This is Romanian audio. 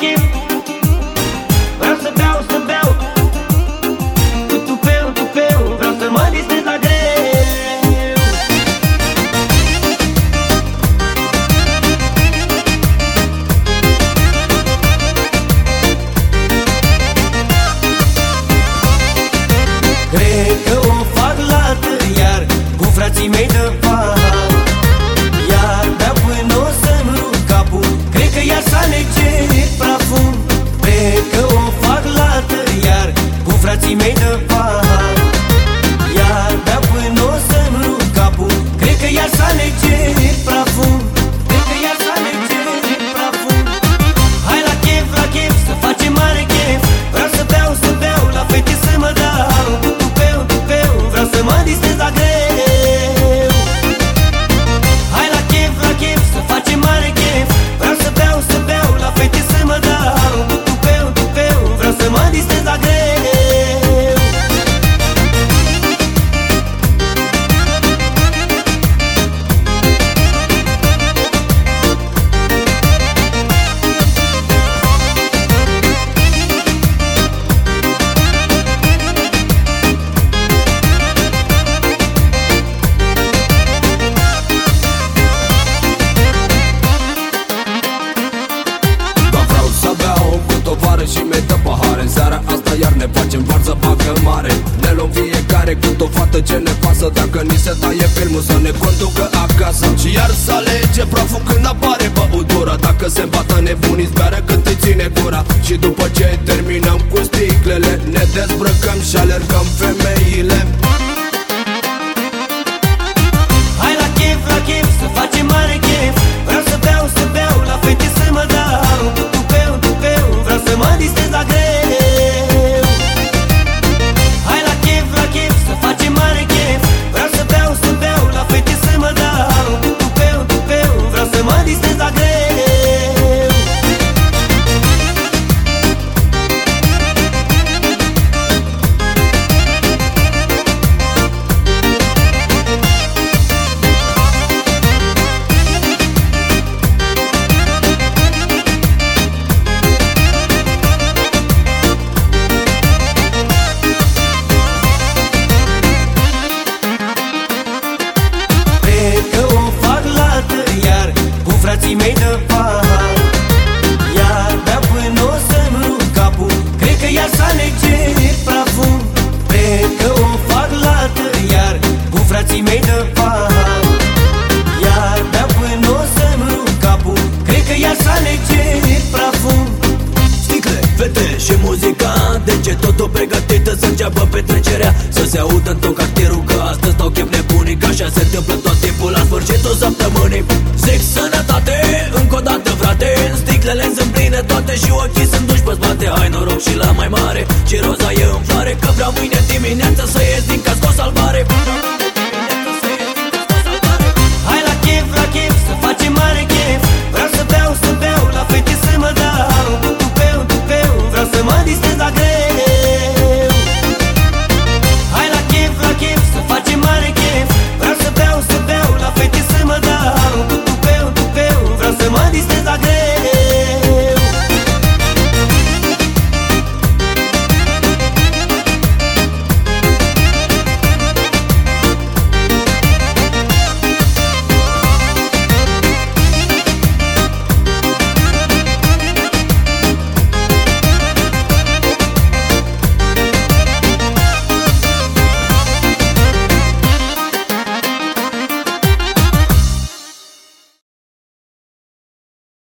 chef Vreau să beau, să beau. Cu tupeu, tupeu Vreau să mă distrez la greu. Cred că o fac lată iar Cu frații mei de pahar varză bagă mare. Ne luăm fiecare cu o fată ce ne pasă. Dacă ni se taie filmul să ne conducă acasă. Și iar să alege praful când apare băutura. Dacă se îmbată nebunii zbeară cât îi ține gura. Și după ce terminăm cu sticlele Ne dezbrăcăm și alergăm femeile. Hai la chef, la chef, că o fac lată iar Cu frații mei de pahar. Iar bea până o să-mi rup capul Cred că ea s-a legit praful. Cred că o fac lată iar Cu frații mei de pahar. Iar bea până o să-mi rup capul Cred că ea s-a legit praful. Sticle, fete și muzica De ce totul pregătită să înceapă petrecerea? Să se audă în tot cartierul că astăzi stau chef nebunii Că așa se întâmplă tot timpul la sfârșitul săptămânii. Zic sănătate, încă o dată frate. Sticlele sunt pline toate și ochii sunt duși pe spate. Hai noroc și la mai mare, ce roza e în floare Că vreau mâine dimineața să